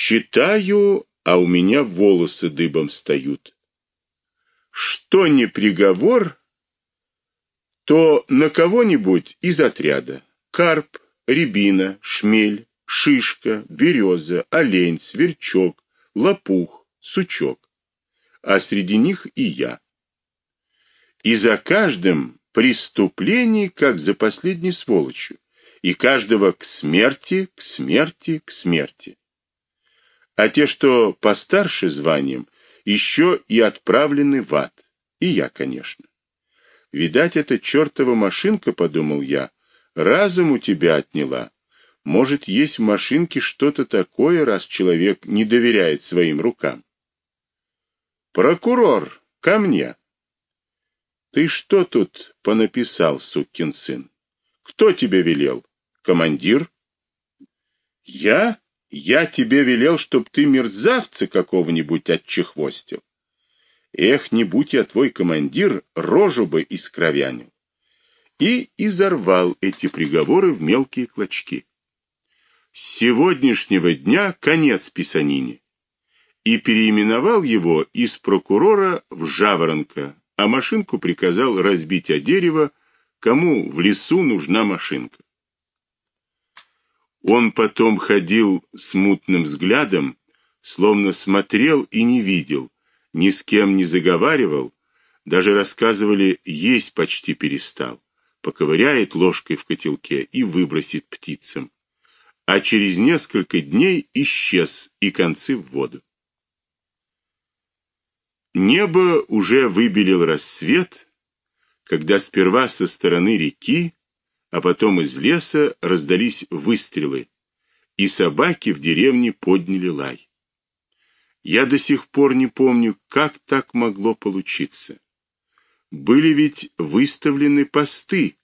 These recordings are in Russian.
Читаю, а у меня волосы дыбом встают. Что не приговор, то на кого-нибудь из отряда. Карп, рябина, шмель, шишка, береза, олень, сверчок, лопух, сучок. А среди них и я. И за каждым преступление, как за последней сволочью, и каждого к смерти, к смерти, к смерти. А те, что постарше званием, еще и отправлены в ад. И я, конечно. Видать, эта чертова машинка, подумал я, разум у тебя отняла. Может, есть в машинке что-то такое, раз человек не доверяет своим рукам. Прокурор, ко мне. Ты что тут понаписал, сукин сын? Кто тебе велел? Командир? Я? Я тебе велел, чтоб ты мерзавца какого-нибудь отчехвостил. Эх, не будь я твой командир, рожу бы искровянил. И изорвал эти приговоры в мелкие клочки. С сегодняшнего дня конец писанине. И переименовал его из прокурора в Жаворонка, а машинку приказал разбить о дерево, кому в лесу нужна машинка. Он потом ходил с мутным взглядом, словно смотрел и не видел, ни с кем не заговаривал, даже рассказывали, есть почти перестал. Поковыряет ложкой в котелке и выбросит птицам. А через несколько дней исчез и концы в воду. Небо уже выбелил рассвет, когда сперва со стороны реки а потом из леса раздались выстрелы, и собаки в деревне подняли лай. Я до сих пор не помню, как так могло получиться. Были ведь выставлены посты,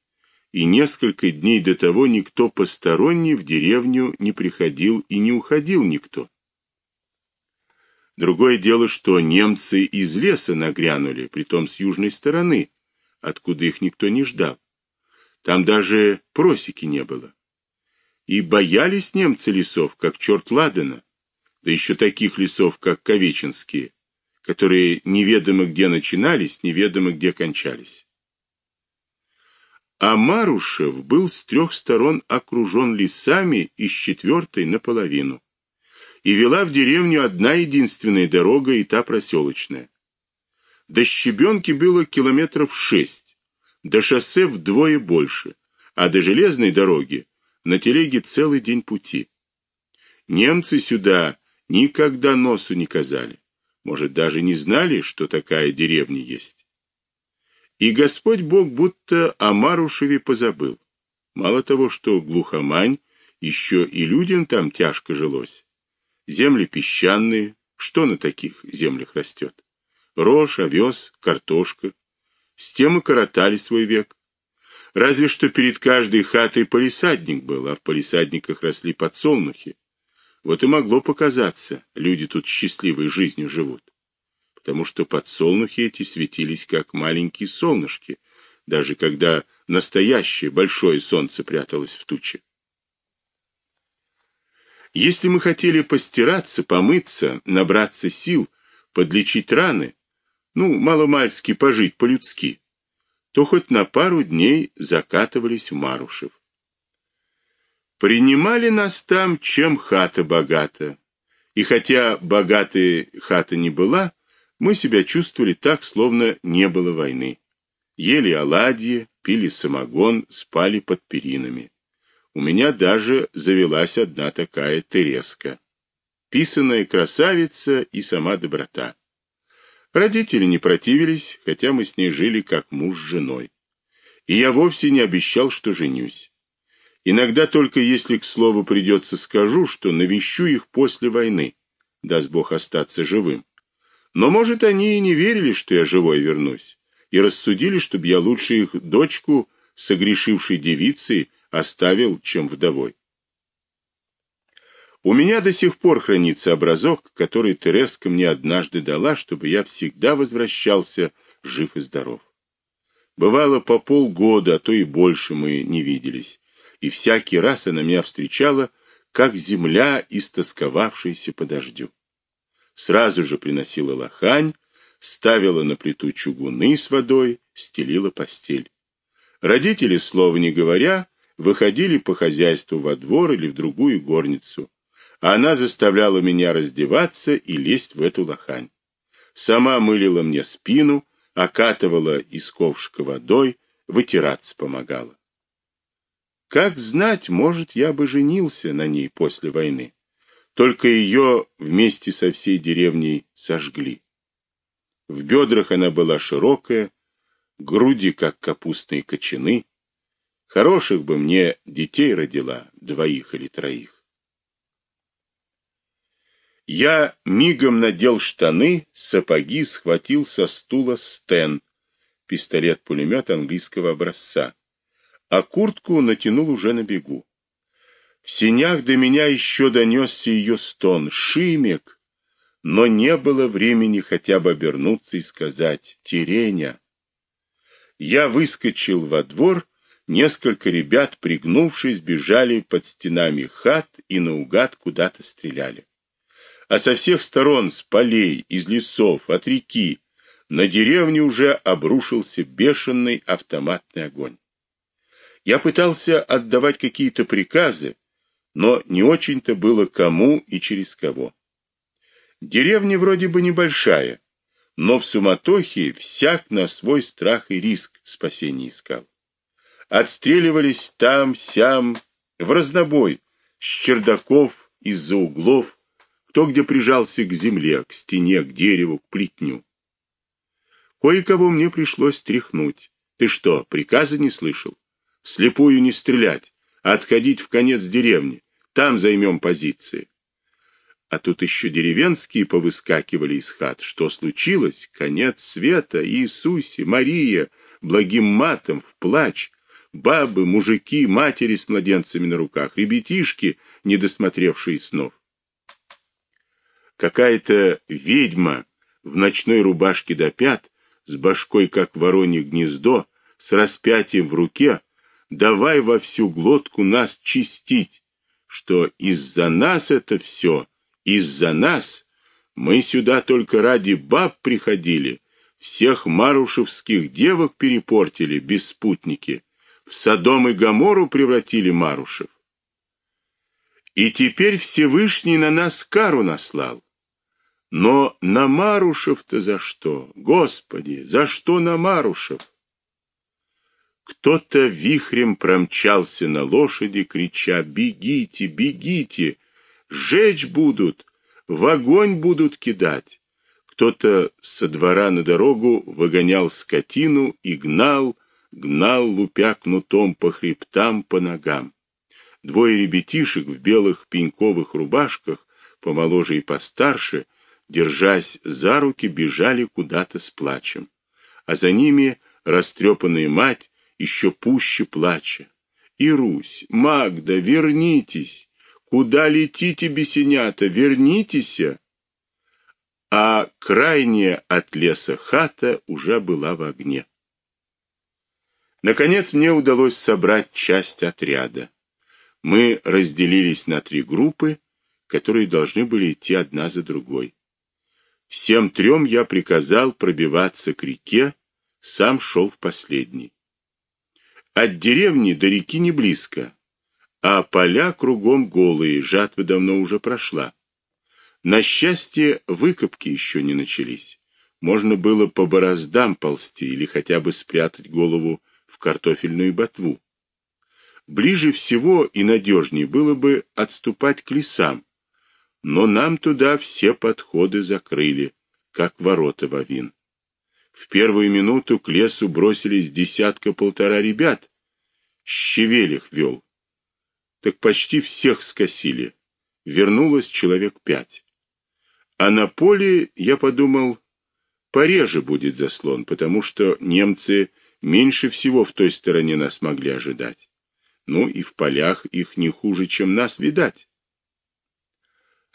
и несколько дней до того никто посторонний в деревню не приходил и не уходил никто. Другое дело, что немцы из леса нагрянули, притом с южной стороны, откуда их никто не ждал. Там даже просеки не было. И боялись немцы лесов, как черт ладана, да еще таких лесов, как Ковеченские, которые неведомо где начинались, неведомо где кончались. А Марушев был с трех сторон окружен лесами и с четвертой наполовину. И вела в деревню одна единственная дорога, и та проселочная. До Щебенки было километров шесть до шоссе вдвое больше, а до железной дороги на телеге целый день пути. Немцы сюда никогда носу не казали, может, даже не знали, что такая деревня есть. И Господь Бог будто о Марушеве позабыл. Мало того, что глухомань, еще и людям там тяжко жилось. Земли песчаные, что на таких землях растет? Рожь, овес, картошка, с тем и коротали свой век. Разве что перед каждой хатой полисадник был, а в полисадниках росли подсолнухи. Вот и могло показаться, люди тут счастливой жизнью живут. Потому что подсолнухи эти светились как маленькие солнышки, даже когда настоящее большое солнце пряталось в туче. Если мы хотели постираться, помыться, набраться сил, подлечить раны, ну, маломальски пожить по-людски, то хоть на пару дней закатывались в Марушев. Принимали нас там, чем хата богата. И хотя богатой хата не была, мы себя чувствовали так, словно не было войны. Ели оладьи, пили самогон, спали под перинами. У меня даже завелась одна такая Тереска. Писаная красавица и сама доброта. Родители не противились, хотя мы с ней жили как муж с женой. И я вовсе не обещал, что женюсь. Иногда только если к слову придется скажу, что навещу их после войны, даст Бог остаться живым. Но, может, они и не верили, что я живой вернусь, и рассудили, чтобы я лучше их дочку, согрешившей девицей, оставил, чем вдовой. У меня до сих пор хранится образок, который Тереска мне однажды дала, чтобы я всегда возвращался жив и здоров. Бывало по полгода, а то и больше мы не виделись, и всякий раз она меня встречала как земля, истосковавшаяся по дождю. Сразу же приносила лохань, ставила на плиту чугуны с водой, стелила постель. Родители, слова не говоря, выходили по хозяйству во двор или в другую горницу, она заставляла меня раздеваться и лезть в эту лохань. Сама мылила мне спину, окатывала из ковшика водой, вытираться помогала. Как знать, может, я бы женился на ней после войны. Только ее вместе со всей деревней сожгли. В бедрах она была широкая, груди, как капустные кочаны. Хороших бы мне детей родила, двоих или троих. Я мигом надел штаны, сапоги, схватил со стула стен, пистолет-пулемет английского образца, а куртку натянул уже на бегу. В синях до меня еще донесся ее стон «Шимик!», но не было времени хотя бы обернуться и сказать «Тереня!». Я выскочил во двор, несколько ребят, пригнувшись, бежали под стенами хат и наугад куда-то стреляли. А со всех сторон, с полей, из лесов, от реки, на деревню уже обрушился бешеный автоматный огонь. Я пытался отдавать какие-то приказы, но не очень-то было кому и через кого. Деревня вроде бы небольшая, но в суматохе всяк на свой страх и риск спасения искал. Отстреливались там, сям, в разнобой, с чердаков, из-за углов, кто где прижался к земле, к стене, к дереву, к плетню. Кое-кого мне пришлось стряхнуть. Ты что, приказа не слышал? Слепую не стрелять, а отходить в конец деревни. Там займем позиции. А тут еще деревенские повыскакивали из хат. Что случилось? Конец света, Иисусе, Мария, благим матом, в плач. Бабы, мужики, матери с младенцами на руках, ребятишки, не досмотревшие снов. Какая-то ведьма в ночной рубашке до пят, с башкой, как воронье гнездо, с распятием в руке, давай во всю глотку нас чистить, что из-за нас это все, из-за нас мы сюда только ради баб приходили, всех марушевских девок перепортили, беспутники, в Содом и Гомору превратили марушев. И теперь Всевышний на нас кару наслал. Но на Марушев-то за что? Господи, за что на Марушев? Кто-то вихрем промчался на лошади, крича «Бегите, бегите! Жечь будут! В огонь будут кидать!» Кто-то со двора на дорогу выгонял скотину и гнал, гнал, лупя кнутом по хребтам, по ногам. Двое ребятишек в белых пеньковых рубашках, помоложе и постарше, держась за руки, бежали куда-то с плачем. А за ними растрепанная мать еще пуще плача. И Русь, Магда, вернитесь! Куда летите, бесенята, вернитесь! А крайняя от леса хата уже была в огне. Наконец мне удалось собрать часть отряда. Мы разделились на три группы, которые должны были идти одна за другой. Всем трем я приказал пробиваться к реке, сам шел в последний. От деревни до реки не близко, а поля кругом голые, жатва давно уже прошла. На счастье, выкопки еще не начались. Можно было по бороздам ползти или хотя бы спрятать голову в картофельную ботву. Ближе всего и надежнее было бы отступать к лесам, но нам туда все подходы закрыли, как ворота Вавин. В первую минуту к лесу бросились десятка-полтора ребят. Щевелих вел. Так почти всех скосили. Вернулось человек пять. А на поле, я подумал, пореже будет заслон, потому что немцы меньше всего в той стороне нас могли ожидать. Ну и в полях их не хуже, чем нас видать.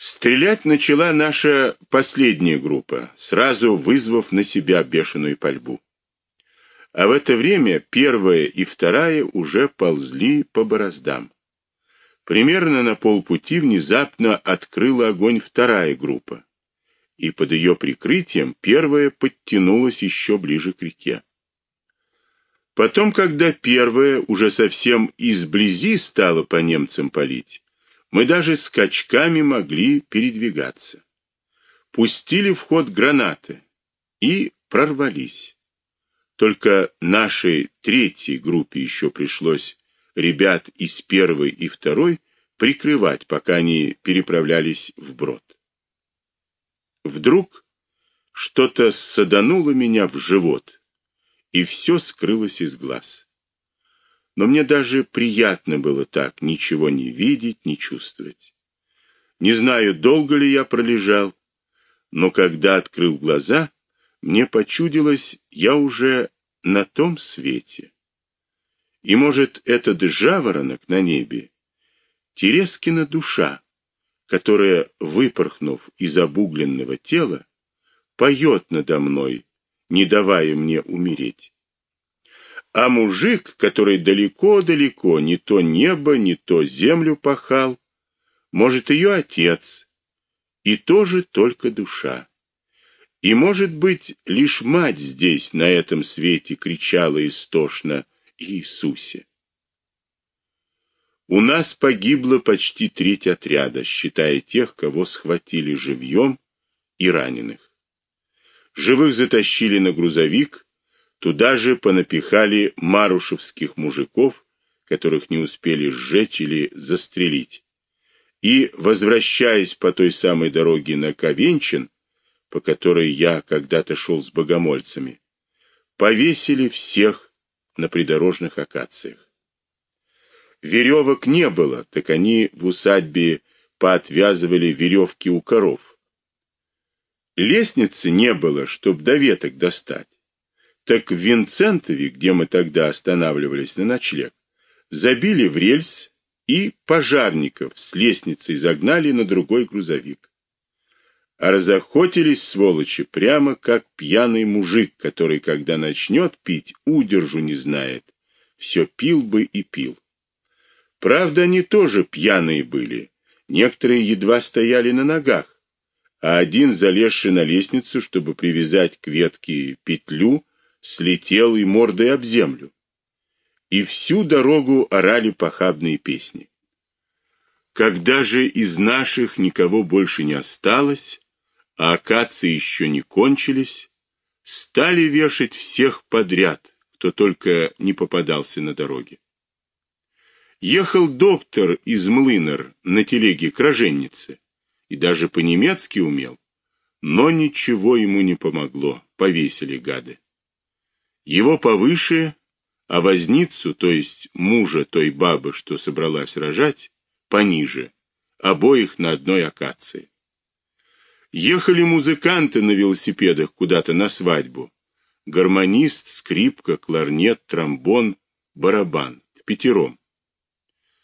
Стрелять начала наша последняя группа, сразу вызвав на себя бешеную пальбу. А в это время первая и вторая уже ползли по бороздам. Примерно на полпути внезапно открыла огонь вторая группа, и под ее прикрытием первая подтянулась еще ближе к реке. Потом, когда первая уже совсем изблизи стала по немцам палить, мы даже скачками могли передвигаться. Пустили в ход гранаты и прорвались. Только нашей третьей группе еще пришлось ребят из первой и второй прикрывать, пока они переправлялись вброд. Вдруг что-то садануло меня в живот, и все скрылось из глаз. Но мне даже приятно было так, ничего не видеть, не чувствовать. Не знаю, долго ли я пролежал, но когда открыл глаза, мне почудилось, я уже на том свете. И, может, этот жаворонок на небе — Терескина душа, которая, выпорхнув из обугленного тела, поет надо мной, не давая мне умереть. А мужик, который далеко-далеко не то небо, не то землю пахал, может, ее отец, и тоже только душа. И, может быть, лишь мать здесь, на этом свете, кричала истошно «Иисусе!». У нас погибло почти треть отряда, считая тех, кого схватили живьем и раненых. Живых затащили на грузовик, туда же понапихали марушевских мужиков, которых не успели сжечь или застрелить. И, возвращаясь по той самой дороге на Ковенчин, по которой я когда-то шел с богомольцами, повесили всех на придорожных акациях. Веревок не было, так они в усадьбе поотвязывали веревки у коров. Лестницы не было, чтоб до веток достать. Так в Винцентове, где мы тогда останавливались на ночлег, забили в рельс и пожарников с лестницей загнали на другой грузовик. А разохотились сволочи прямо как пьяный мужик, который, когда начнет пить, удержу не знает. Все пил бы и пил. Правда, они тоже пьяные были. Некоторые едва стояли на ногах, а один, залезший на лестницу, чтобы привязать к ветке петлю, слетел и мордой об землю. И всю дорогу орали похабные песни. Когда же из наших никого больше не осталось, а акации еще не кончились, стали вешать всех подряд, кто только не попадался на дороге. Ехал доктор из Млынар на телеге к роженнице и даже по-немецки умел, но ничего ему не помогло, повесили гады. Его повыше, а возницу, то есть мужа той бабы, что собралась рожать, пониже, обоих на одной акации. Ехали музыканты на велосипедах куда-то на свадьбу. Гармонист, скрипка, кларнет, тромбон, барабан в пятером.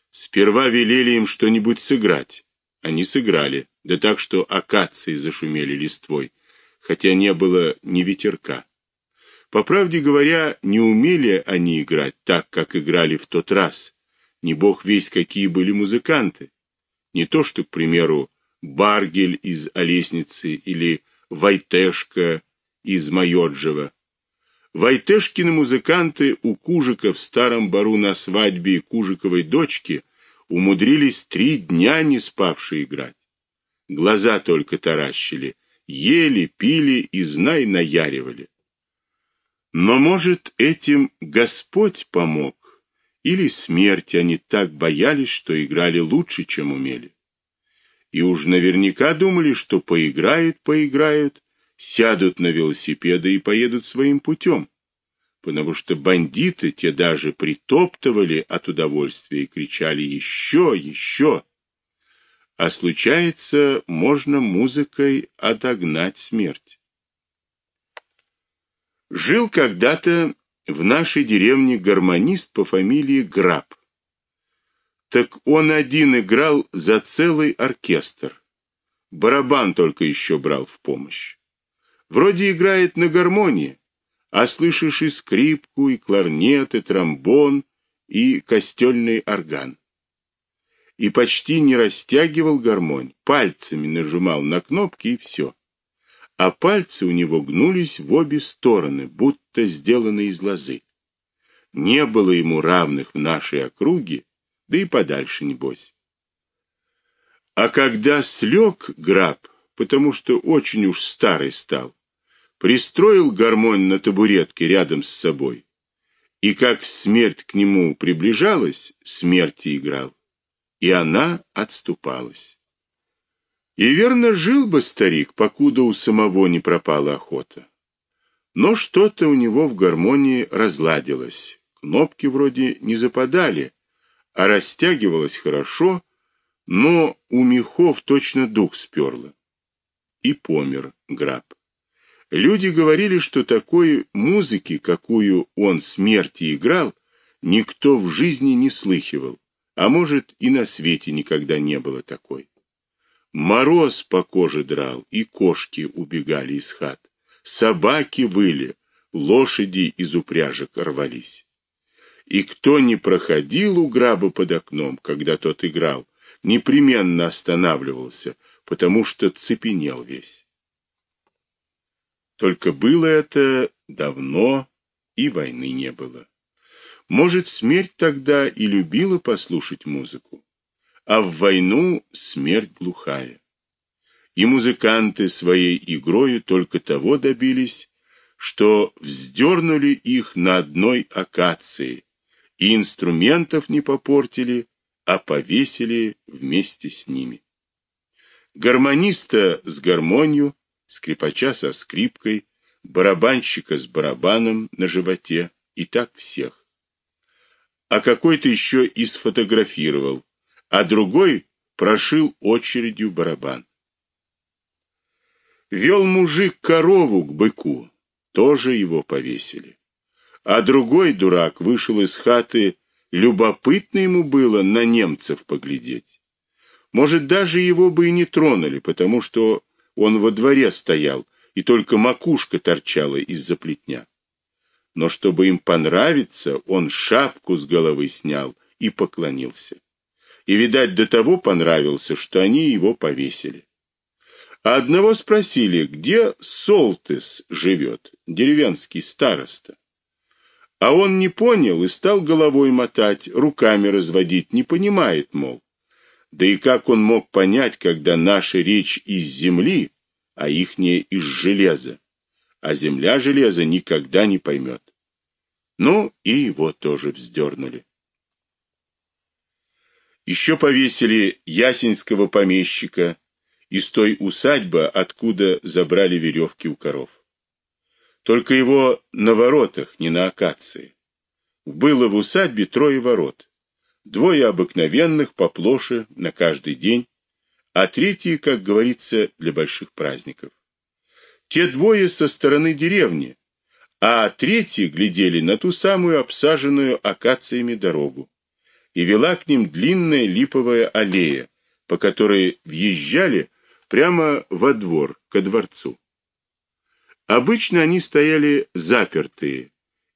Сперва велели им что-нибудь сыграть. Они сыграли, да так, что акации зашумели листвой, хотя не было ни ветерка. По правде говоря, не умели они играть так, как играли в тот раз. Не бог весь какие были музыканты. Не то, что, к примеру, Баргель из Олесницы или Вайтешка из Майорджева. Вайтешкины музыканты у Кужика в старом бару на свадьбе Кужиковой дочки умудрились три дня не спавшие играть. Глаза только таращили, ели, пили и, знай, наяривали. Но, может, этим Господь помог, или смерть они так боялись, что играли лучше, чем умели. И уж наверняка думали, что поиграют, поиграют, сядут на велосипеды и поедут своим путем, потому что бандиты те даже притоптывали от удовольствия и кричали «Еще! Еще!». А случается, можно музыкой отогнать смерть. Жил когда-то в нашей деревне гармонист по фамилии Граб. Так он один играл за целый оркестр. Барабан только еще брал в помощь. Вроде играет на гармонии, а слышишь и скрипку, и кларнет, и тромбон, и костельный орган. и почти не растягивал гармонь, пальцами нажимал на кнопки и все. А пальцы у него гнулись в обе стороны, будто сделаны из лозы. Не было ему равных в нашей округе, да и подальше небось. А когда слег граб, потому что очень уж старый стал, пристроил гармонь на табуретке рядом с собой, и как смерть к нему приближалась, смерти играл и она отступалась. И верно жил бы старик, покуда у самого не пропала охота. Но что-то у него в гармонии разладилось. Кнопки вроде не западали, а растягивалось хорошо, но у мехов точно дух сперло. И помер граб. Люди говорили, что такой музыки, какую он смерти играл, никто в жизни не слыхивал. А может, и на свете никогда не было такой. Мороз по коже драл, и кошки убегали из хат. Собаки выли, лошади из упряжек рвались. И кто не проходил у граба под окном, когда тот играл, непременно останавливался, потому что цепенел весь. Только было это давно, и войны не было. Может, смерть тогда и любила послушать музыку, а в войну смерть глухая. И музыканты своей игрою только того добились, что вздернули их на одной акации, и инструментов не попортили, а повесили вместе с ними. Гармониста с гармонью, скрипача со скрипкой, барабанщика с барабаном на животе, и так всех а какой-то еще и сфотографировал, а другой прошил очередью барабан. Вел мужик корову к быку, тоже его повесили. А другой дурак вышел из хаты, любопытно ему было на немцев поглядеть. Может, даже его бы и не тронули, потому что он во дворе стоял, и только макушка торчала из-за плетня но чтобы им понравиться, он шапку с головы снял и поклонился. И, видать, до того понравился, что они его повесили. А одного спросили, где Солтес живет, деревенский староста. А он не понял и стал головой мотать, руками разводить, не понимает, мол. Да и как он мог понять, когда наша речь из земли, а ихняя из железа? а земля железа никогда не поймет. Ну, и его тоже вздернули. Еще повесили ясенского помещика из той усадьбы, откуда забрали веревки у коров. Только его на воротах, не на акации. Было в усадьбе трое ворот. Двое обыкновенных, поплоше, на каждый день, а третий, как говорится, для больших праздников. Те двое со стороны деревни, а третьи глядели на ту самую обсаженную акациями дорогу. И вела к ним длинная липовая аллея, по которой въезжали прямо во двор, ко дворцу. Обычно они стояли запертые,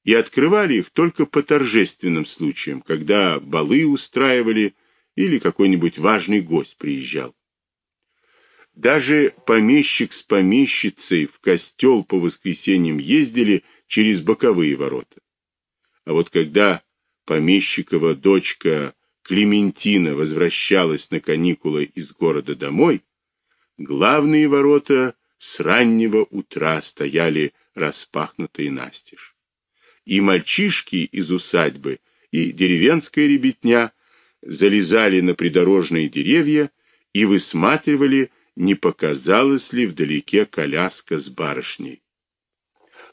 и открывали их только по торжественным случаям, когда балы устраивали или какой-нибудь важный гость приезжал. Даже помещик с помещицей в костел по воскресеньям ездили через боковые ворота. А вот когда помещикова дочка Клементина возвращалась на каникулы из города домой, главные ворота с раннего утра стояли распахнутые настежь. И мальчишки из усадьбы, и деревенская ребятня залезали на придорожные деревья и высматривали не показалась ли вдалеке коляска с барышней.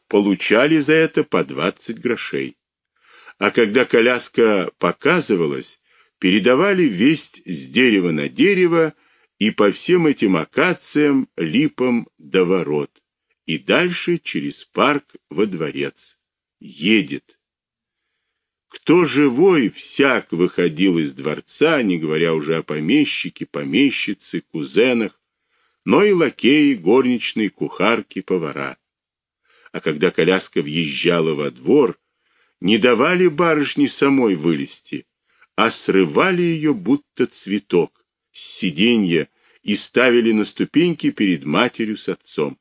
Получали за это по двадцать грошей. А когда коляска показывалась, передавали весть с дерева на дерево и по всем этим акациям, липам до ворот, и дальше через парк во дворец. Едет. Кто живой, всяк выходил из дворца, не говоря уже о помещике, помещице, кузенах, но и лакеи, горничные, кухарки, повара. А когда коляска въезжала во двор, не давали барышне самой вылезти, а срывали ее будто цветок с сиденья и ставили на ступеньки перед матерью с отцом.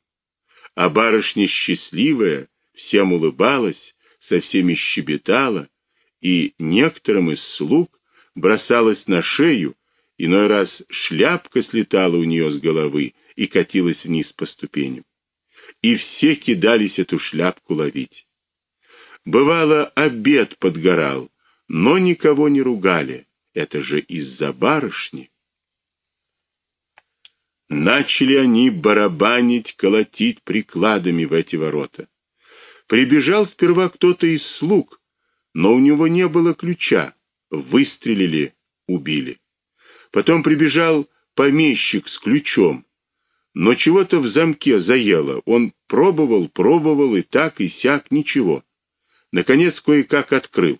А барышня счастливая, всем улыбалась, со всеми щебетала, и некоторым из слуг бросалась на шею, иной раз шляпка слетала у нее с головы и катилась вниз по ступеням. И все кидались эту шляпку ловить. Бывало, обед подгорал, но никого не ругали. Это же из-за барышни. Начали они барабанить, колотить прикладами в эти ворота. Прибежал сперва кто-то из слуг, но у него не было ключа. Выстрелили, убили. Потом прибежал помещик с ключом, но чего-то в замке заело. Он пробовал, пробовал и так и сяк ничего. Наконец кое-как открыл.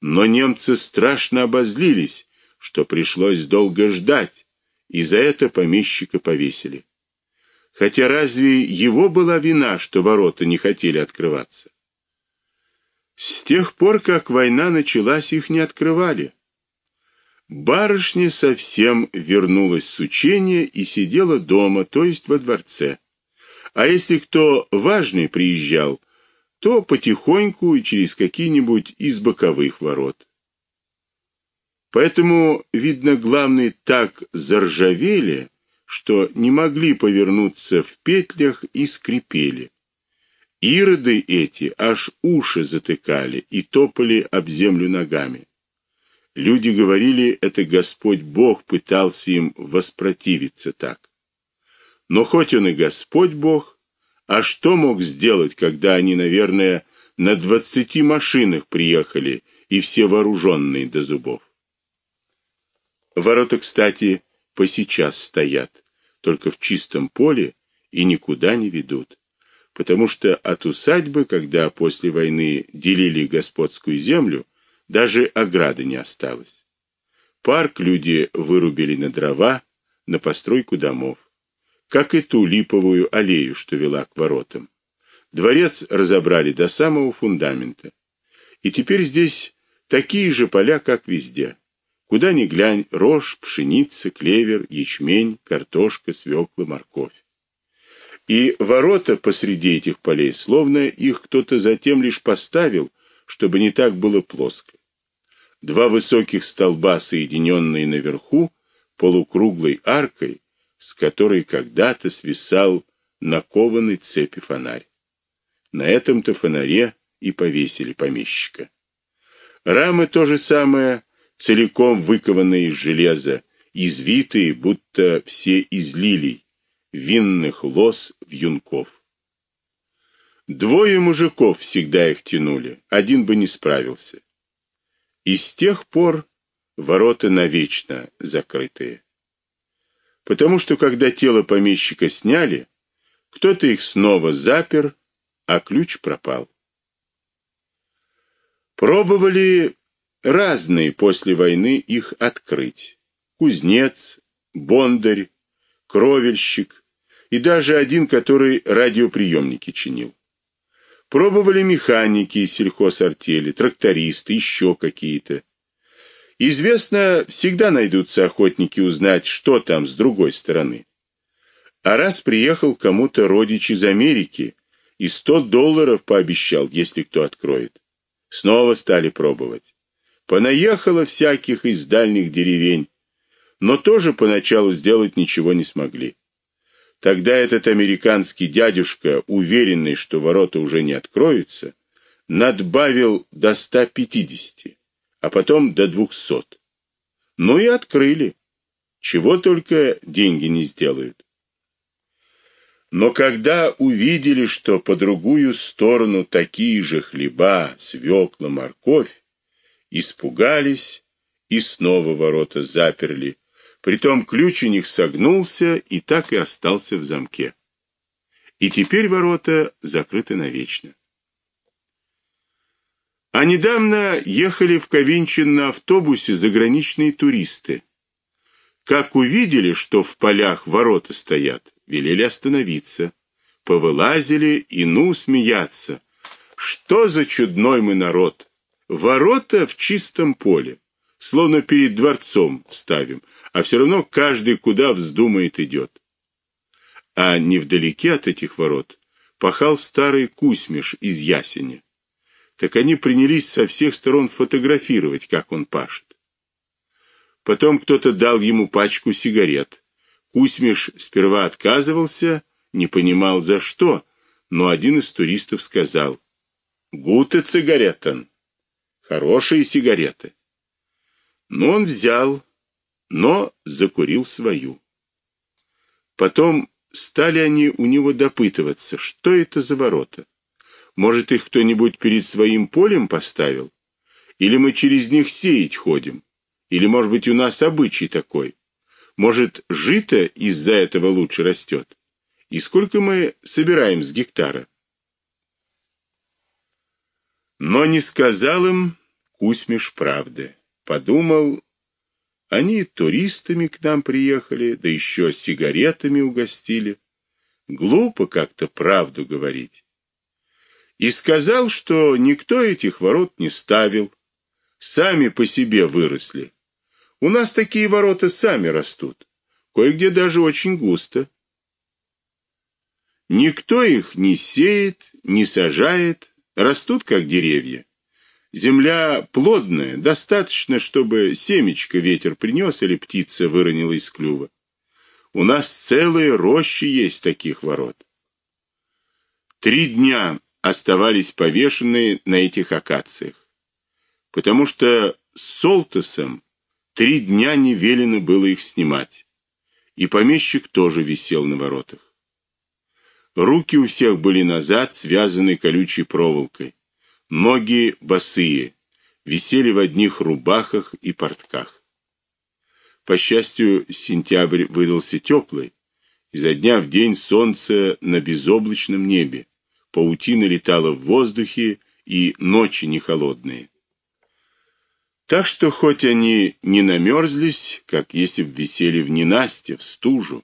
Но немцы страшно обозлились, что пришлось долго ждать, и за это помещика повесили. Хотя разве его была вина, что ворота не хотели открываться? С тех пор, как война началась, их не открывали. Барышня совсем вернулась с учения и сидела дома, то есть во дворце. А если кто важный приезжал, то потихоньку и через какие-нибудь из боковых ворот. Поэтому, видно, главные так заржавели, что не могли повернуться в петлях и скрипели. Ироды эти аж уши затыкали и топали об землю ногами. Люди говорили, это Господь Бог пытался им воспротивиться так. Но хоть он и Господь Бог, а что мог сделать, когда они, наверное, на двадцати машинах приехали и все вооруженные до зубов? Ворота, кстати, по сейчас стоят, только в чистом поле и никуда не ведут, потому что от усадьбы, когда после войны делили господскую землю, даже ограды не осталось. Парк люди вырубили на дрова, на постройку домов, как и ту липовую аллею, что вела к воротам. Дворец разобрали до самого фундамента. И теперь здесь такие же поля, как везде. Куда ни глянь, рожь, пшеница, клевер, ячмень, картошка, свекла, морковь. И ворота посреди этих полей, словно их кто-то затем лишь поставил, чтобы не так было плоско. Два высоких столба, соединенные наверху полукруглой аркой, с которой когда-то свисал на кованой цепи фонарь. На этом-то фонаре и повесили помещика. Рамы то же самое, целиком выкованные из железа, извитые, будто все из лилий, винных лоз вьюнков. Двое мужиков всегда их тянули, один бы не справился. И с тех пор ворота навечно закрытые. Потому что когда тело помещика сняли, кто-то их снова запер, а ключ пропал. Пробовали разные после войны их открыть. Кузнец, бондарь, кровельщик и даже один, который радиоприемники чинил. Пробовали механики из сельхозартели, трактористы, еще какие-то. Известно, всегда найдутся охотники узнать, что там с другой стороны. А раз приехал кому-то родич из Америки и сто долларов пообещал, если кто откроет. Снова стали пробовать. Понаехало всяких из дальних деревень, но тоже поначалу сделать ничего не смогли. Тогда этот американский дядюшка, уверенный, что ворота уже не откроются, надбавил до 150, а потом до 200. Ну и открыли. Чего только деньги не сделают. Но когда увидели, что по другую сторону такие же хлеба, свекла, морковь, испугались и снова ворота заперли, Притом ключ у них согнулся и так и остался в замке. И теперь ворота закрыты навечно. А недавно ехали в Ковинчин на автобусе заграничные туристы. Как увидели, что в полях ворота стоят, велели остановиться. Повылазили и ну смеяться. Что за чудной мы народ! Ворота в чистом поле. словно перед дворцом ставим, а все равно каждый куда вздумает идет. А невдалеке от этих ворот пахал старый кусмиш из ясеня. Так они принялись со всех сторон фотографировать, как он пашет. Потом кто-то дал ему пачку сигарет. Кусмиш сперва отказывался, не понимал за что, но один из туристов сказал: "Гуте сигаретен. Хорошие сигареты". Но он взял, но закурил свою. Потом стали они у него допытываться, что это за ворота. Может, их кто-нибудь перед своим полем поставил? Или мы через них сеять ходим? Или, может быть, у нас обычай такой? Может, жито из-за этого лучше растет? И сколько мы собираем с гектара? Но не сказал им Кузьмиш правды. Подумал, они туристами к нам приехали, да еще сигаретами угостили. Глупо как-то правду говорить. И сказал, что никто этих ворот не ставил, сами по себе выросли. У нас такие ворота сами растут, кое-где даже очень густо. Никто их не сеет, не сажает, растут как деревья. Земля плодная, достаточно, чтобы семечко ветер принес или птица выронила из клюва. У нас целые рощи есть таких ворот. Три дня оставались повешенные на этих акациях, потому что с Солтосом три дня не велено было их снимать, и помещик тоже висел на воротах. Руки у всех были назад, связаны колючей проволокой. Ноги босые, висели в одних рубахах и портках. По счастью, сентябрь выдался теплый, изо дня в день солнце на безоблачном небе, паутина летала в воздухе, и ночи не холодные. Так что хоть они не намерзлись, как если бы висели в ненастье, в стужу,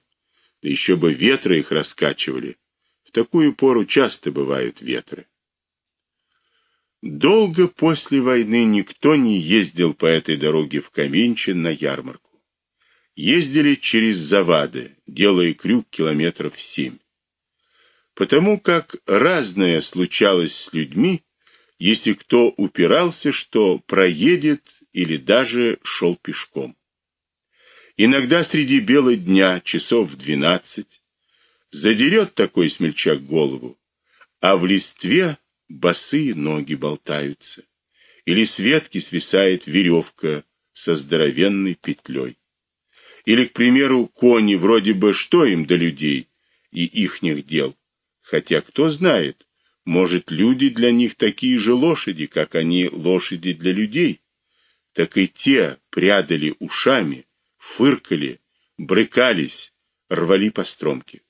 да еще бы ветры их раскачивали. В такую пору часто бывают ветры. Долго после войны никто не ездил по этой дороге в Каменчин на ярмарку. Ездили через Завады, делая крюк километров семь. Потому как разное случалось с людьми, если кто упирался, что проедет или даже шел пешком. Иногда среди бела дня, часов в двенадцать, задерет такой смельчак голову, а в листве босые ноги болтаются, или с ветки свисает веревка со здоровенной петлей. Или, к примеру, кони вроде бы что им до людей и ихних дел, хотя кто знает, может, люди для них такие же лошади, как они лошади для людей. Так и те прядали ушами, фыркали, брыкались, рвали по стромке.